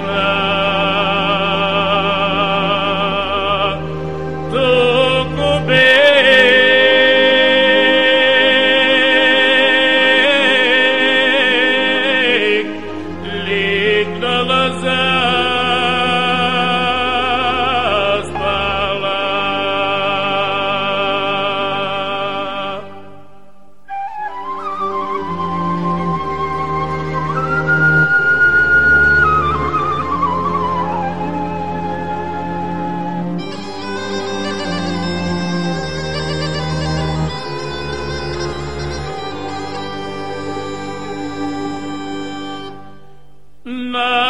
Amen. الماء